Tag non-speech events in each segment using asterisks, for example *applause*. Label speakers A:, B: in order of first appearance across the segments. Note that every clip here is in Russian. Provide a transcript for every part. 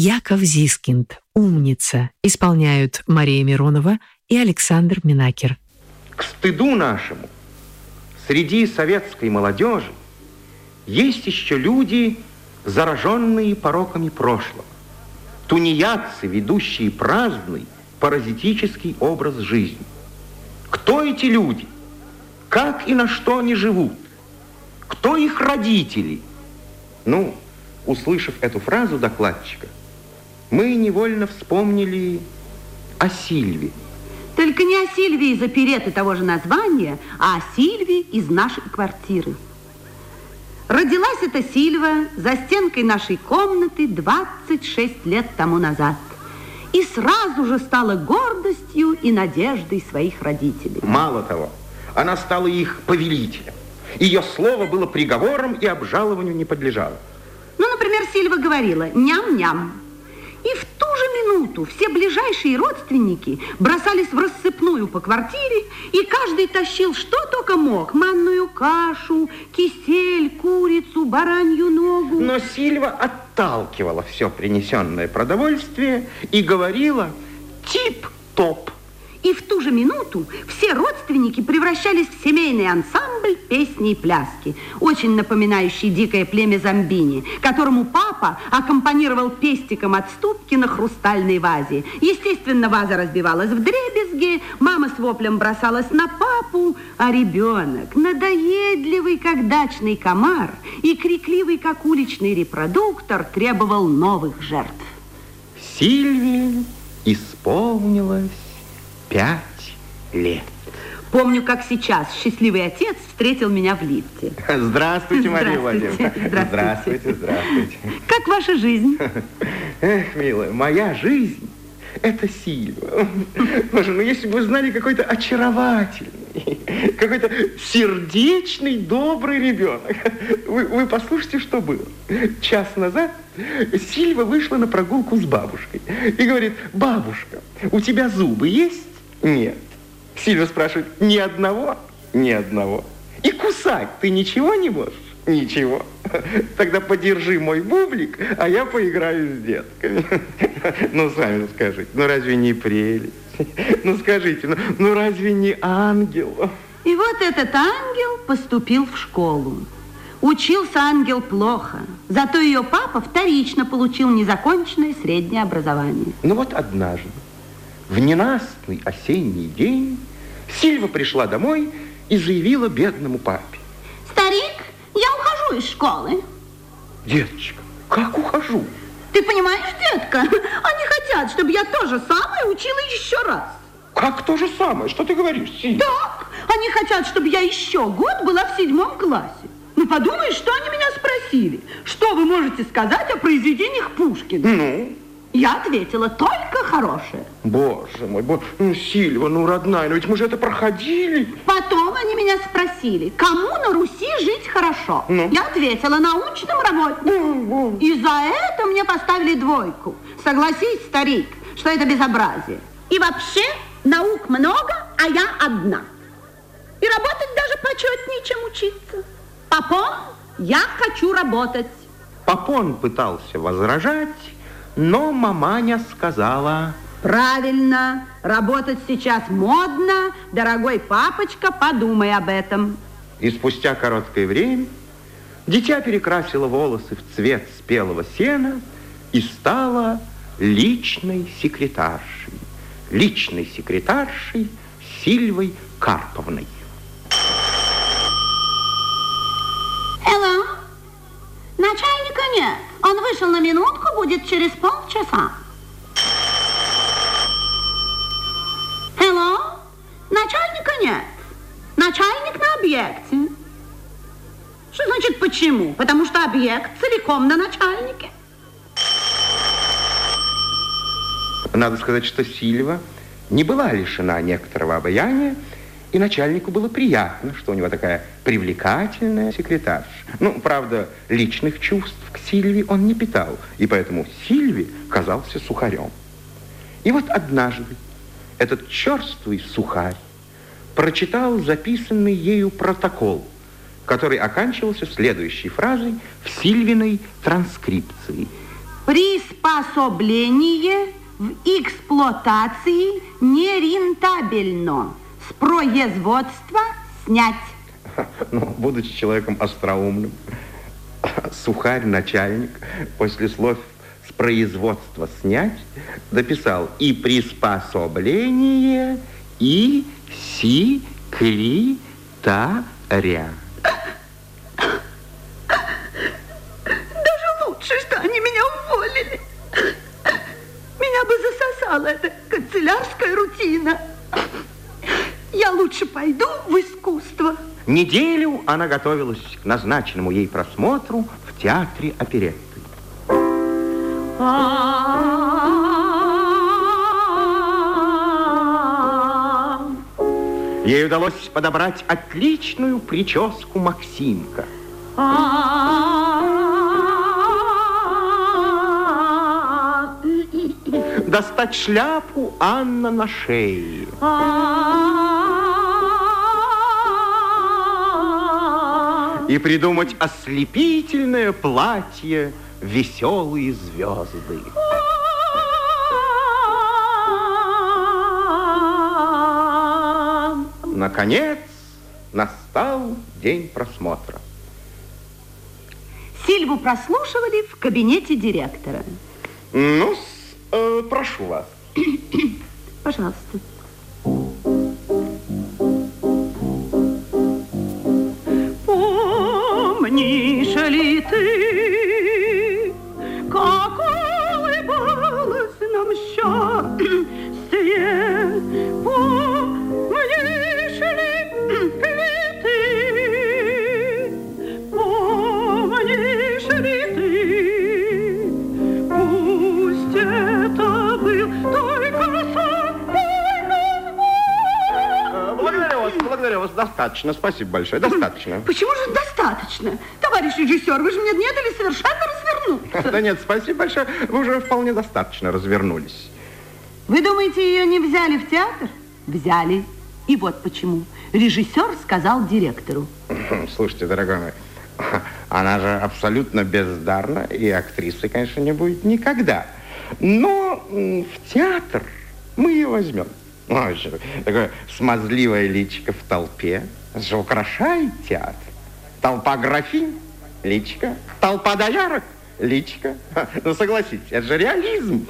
A: Яков Зискинд, «Умница» исполняют Мария Миронова и Александр Минакер.
B: К стыду нашему, среди советской молодежи есть еще люди, зараженные пороками прошлого. Тунеядцы, ведущие праздный, паразитический образ жизни. Кто эти люди? Как и на что они живут? Кто их родители? Ну, услышав эту фразу докладчика, мы невольно вспомнили о Сильве.
C: Только не о Сильвии из опереты того же названия, а о Сильве из нашей квартиры. Родилась эта Сильва за стенкой нашей комнаты 26 лет тому назад. И сразу же стала гордостью и надеждой своих родителей.
B: Мало того, она стала их повелителем. Ее слово было приговором и обжалованию не подлежало.
C: Ну, например, Сильва говорила «ням-ням». И в ту же минуту все ближайшие родственники бросались в рассыпную по квартире, и каждый тащил что только мог. Манную кашу, кисель, курицу, баранью ногу.
B: Но Сильва отталкивала все принесенное продовольствие и говорила «тип-топ».
C: И в ту же минуту все родственники превращались в семейный ансамбль песни и пляски, очень напоминающий дикое племя Замбини, которому папа аккомпанировал пестиком от ступки на хрустальной вазе. Естественно, ваза разбивалась в дребезги, мама с воплем бросалась на папу, а ребенок, надоедливый, как дачный комар, и крикливый, как уличный репродуктор, требовал новых жертв.
B: Сильвии исполнилось пять лет.
C: Помню, как сейчас счастливый отец встретил меня в лифте.
B: Здравствуйте, Мария
C: Здравствуйте.
B: Владимировна.
C: Здравствуйте.
B: Здравствуйте, здравствуйте.
C: Как ваша жизнь?
B: Эх, милая, моя жизнь – это Сильва. Боже, ну если бы вы знали какой-то очаровательный, какой-то сердечный, добрый ребенок. Вы, вы послушайте, что было. Час назад Сильва вышла на прогулку с бабушкой и говорит, бабушка, у тебя зубы есть? Нет. Сильва спрашивает, ни одного? Ни одного. И кусать ты ничего не можешь? Ничего. Тогда подержи мой бублик, а я поиграю с детками. Ну, сами скажите, ну разве не прелесть? Ну, скажите, ну, ну разве не ангел?
C: И вот этот ангел поступил в школу. Учился ангел плохо, зато ее папа вторично получил незаконченное среднее образование.
B: Ну вот однажды, в ненастный осенний день, Сильва пришла домой и заявила бедному папе.
C: Старик, я ухожу из школы.
B: Деточка, как ухожу?
C: Ты понимаешь, детка, они хотят, чтобы я то же самое учила еще раз.
B: Как то же самое? Что ты говоришь, Сильва?
C: Так, они хотят, чтобы я еще год была в седьмом классе. Ну, подумай, что они меня спросили. Что вы можете сказать о произведениях Пушкина?
B: Ну?
C: Я ответила, только хорошее.
B: Боже мой, боже, ну, Сильва, ну, родная, ну ведь мы же это проходили.
C: Потом они меня спросили, кому на Руси жить хорошо.
B: Ну?
C: Я ответила, научным работникам. И за это мне поставили двойку. Согласись, старик, что это безобразие. И вообще наук много, а я одна. И работать даже почетнее, чем учиться. Папон, я хочу работать.
B: Папон пытался возражать, но маманя сказала...
C: Правильно, работать сейчас модно. Дорогой папочка, подумай об этом.
B: И спустя короткое время дитя перекрасило волосы в цвет спелого сена и стала личной секретаршей. Личной секретаршей Сильвой Карповной.
C: Hello. Начальника нет. Вышел на минутку, будет через полчаса. Hello. Начальника нет. Начальник на объекте. Что значит почему? Потому что объект целиком на начальнике.
B: Надо сказать, что Сильва не была лишена некоторого обаяния, и начальнику было приятно, что у него такая привлекательная секретарша. Ну, правда, личных чувств к Сильве он не питал, и поэтому Сильве казался сухарем. И вот однажды этот черствый сухарь прочитал записанный ею протокол, который оканчивался следующей фразой в Сильвиной транскрипции.
C: Приспособление в эксплуатации нерентабельно. С производства снять. *laughs*
B: Ну, будучи человеком остроумным, *laughs* сухарь, начальник, после слов с производства снять, дописал и приспособление, и секретаря.
C: Даже лучше, что они меня уволили. Меня бы засосала эта канцелярская рутина. Я лучше пойду в искусство.
B: Неделю она готовилась к назначенному ей просмотру в театре оперетты. Ей удалось подобрать отличную прическу Максимка. Достать шляпу Анна на шее. И придумать ослепительное платье «Веселые звезды». Наконец настал день просмотра.
C: Сильву прослушивали в кабинете директора.
B: Ну, э, прошу вас.
C: Пожалуйста.
B: Достаточно, спасибо большое, достаточно.
C: Почему же достаточно? Товарищ режиссер, вы же мне не дали совершенно развернуться.
B: Да нет, спасибо большое. Вы уже вполне достаточно развернулись.
C: Вы думаете, ее не взяли в театр? Взяли. И вот почему. Режиссер сказал директору.
B: Слушайте, дорогой мой, она же абсолютно бездарна, и актрисы, конечно, не будет никогда. Но в театр мы ее возьмем. Ой, такое смазливое личико в толпе. Украшает театр. Толпа графинь, личико. Толпа доярок, личико. Ха, Ну, согласитесь, это же реализм.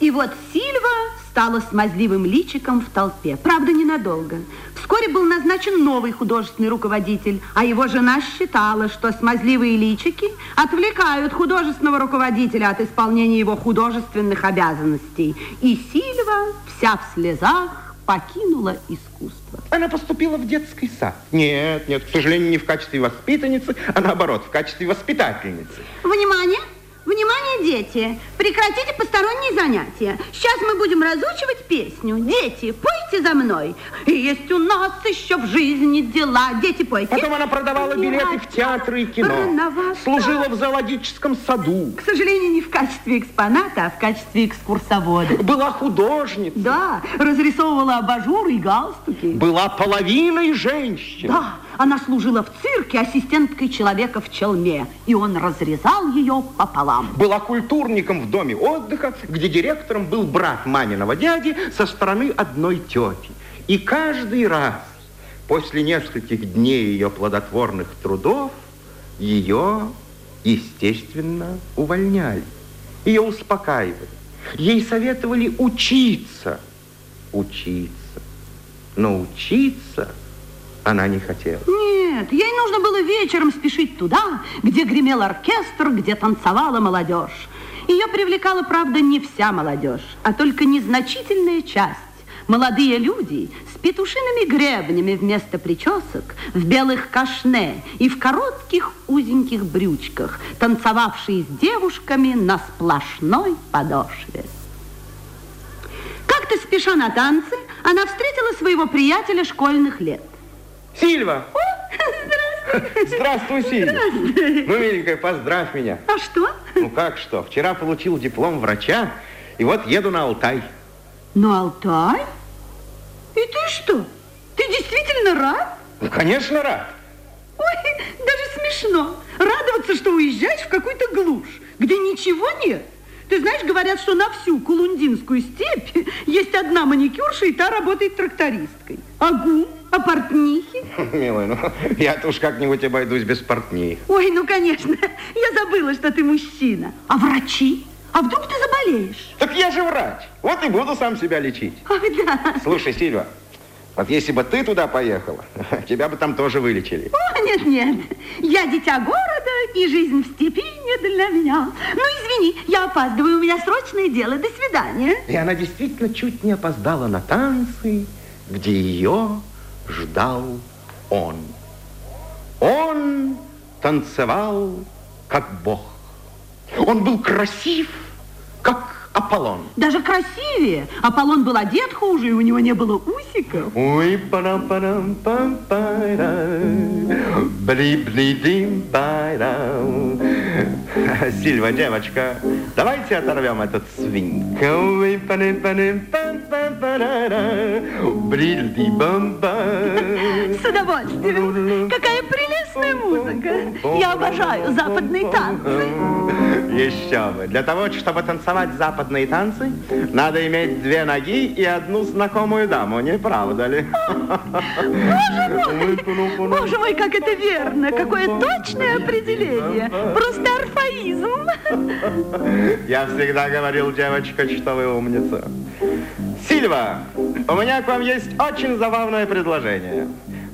C: И вот Сильва стала смазливым личиком в толпе. Правда, ненадолго. Вскоре был назначен новый художественный руководитель, а его жена считала, что смазливые личики отвлекают художественного руководителя от исполнения его художественных обязанностей. И Сильва, вся в слезах, покинула искусство.
B: Она поступила в детский сад. Нет, нет, к сожалению, не в качестве воспитанницы, а наоборот, в качестве воспитательницы.
C: Внимание! Дети! Прекратите посторонние занятия. Сейчас мы будем разучивать песню. Дети, пойте за мной. И есть у нас еще в жизни дела. Дети, пойте.
B: Потом она продавала билеты в театры и кино.
C: Рановато.
B: Служила в зоологическом саду.
C: К сожалению, не в качестве экспоната, а в качестве экскурсовода.
B: Была художницей.
C: Да, разрисовывала абажуры и галстуки.
B: Была половиной женщин.
C: Да, она служила в цирке ассистенткой человека в челме, и он разрезал ее пополам.
B: Была культурником в доме отдыха, где директором был брат маминого дяди со стороны одной тети. И каждый раз после нескольких дней ее плодотворных трудов ее, естественно, увольняли. Ее успокаивали. Ей советовали учиться. Учиться. Но учиться она не хотела.
C: Нет, ей нужно было вечером спешить туда, где гремел оркестр, где танцевала молодежь. Ее привлекала, правда, не вся молодежь, а только незначительная часть. Молодые люди с петушиными гребнями вместо причесок, в белых кашне и в коротких узеньких брючках, танцевавшие с девушками на сплошной подошве. Как-то спеша на танцы, она встретила своего приятеля школьных лет.
B: Сильва! Здравствуй, Сильва. Ну, миленькая, поздравь меня.
C: А что?
B: Ну как что, вчера получил диплом врача, и вот еду на Алтай.
C: На Алтай? И ты что? Ты действительно рад?
B: Ну, конечно, рад.
C: Ой, даже смешно. Радоваться, что уезжаешь в какую-то глушь, где ничего нет. Ты знаешь, говорят, что на всю Кулундинскую степь *laughs* есть одна маникюрша, и та работает трактористкой. Агу, а портнихи?
B: Милая, ну *laughs* я-то уж как-нибудь обойдусь без портних.
C: Ой, ну, конечно, *laughs* я забыла, что ты мужчина. А врачи? А вдруг ты заболеешь?
B: Так я же врач. Вот и буду сам себя лечить.
C: Ах, да.
B: Слушай, Сильва, вот если бы ты туда поехала, тебя бы там тоже вылечили.
C: О, нет, нет. Я дитя города, и жизнь в степи не для меня. Ну, извини, я опаздываю, у меня срочное дело. До свидания.
B: И она действительно чуть не опоздала на танцы, где ее ждал он. Он танцевал как бог. Он был красив, Аполлон.
C: Даже красивее. Аполлон был одет хуже, и у него не было усиков.
B: Ой, парам парам пам бли бли дим парам Сильва, девочка, давайте оторвем этот свинг. Ой, парам парам пам пам Брильди бамба.
C: С удовольствием. Какая прелестная музыка. Я обожаю западные танцы.
B: Еще бы. Для того, чтобы танцевать западные танцы, надо иметь две ноги и одну знакомую даму, не правда ли?
C: Боже мой, боже мой, как это верно, какое точное определение. Просто орфаизм.
B: Я всегда говорил, девочка, что вы умница. Сильва, у меня к вам есть очень забавное предложение.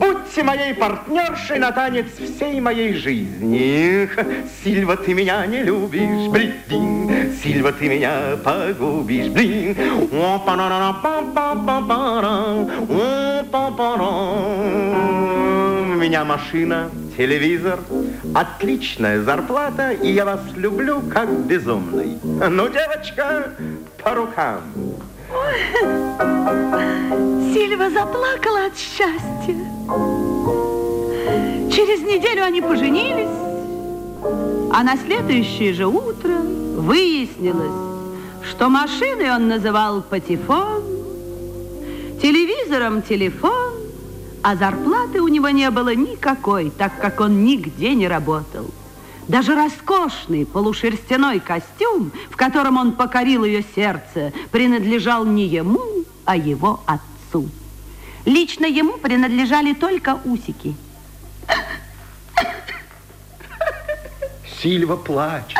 B: Будьте моей партнершей на танец всей моей жизни. Сильва, ты меня не любишь, блин. Сильва, ты меня погубишь, блин. У меня машина, телевизор, отличная зарплата, и я вас люблю как безумный. Ну, девочка, по рукам.
C: Сильва заплакала от счастья. Через неделю они поженились, а на следующее же утро выяснилось, что машиной он называл патефон, телевизором телефон, а зарплаты у него не было никакой, так как он нигде не работал. Даже роскошный полушерстяной костюм, в котором он покорил ее сердце, принадлежал не ему, а его отцу. Лично ему принадлежали только усики.
B: Сильва плачет.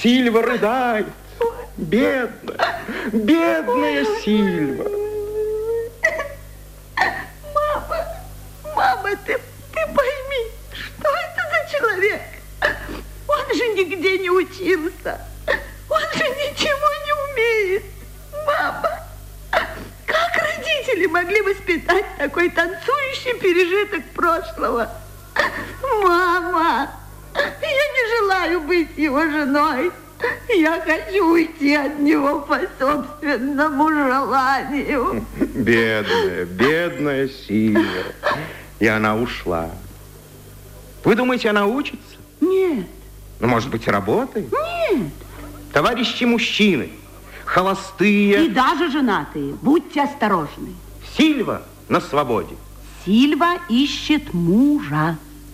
B: Сильва рыдает. Бедная, бедная Сильва.
C: Прошлого? Мама, я не желаю быть его женой. Я хочу уйти от него по собственному желанию.
B: Бедная, бедная Сильва. И она ушла. Вы думаете, она учится?
C: Нет.
B: Ну, может быть, работает?
C: Нет.
B: Товарищи мужчины, холостые.
C: И даже женатые. Будьте осторожны.
B: Сильва на свободе.
C: Сильва ищет мужа.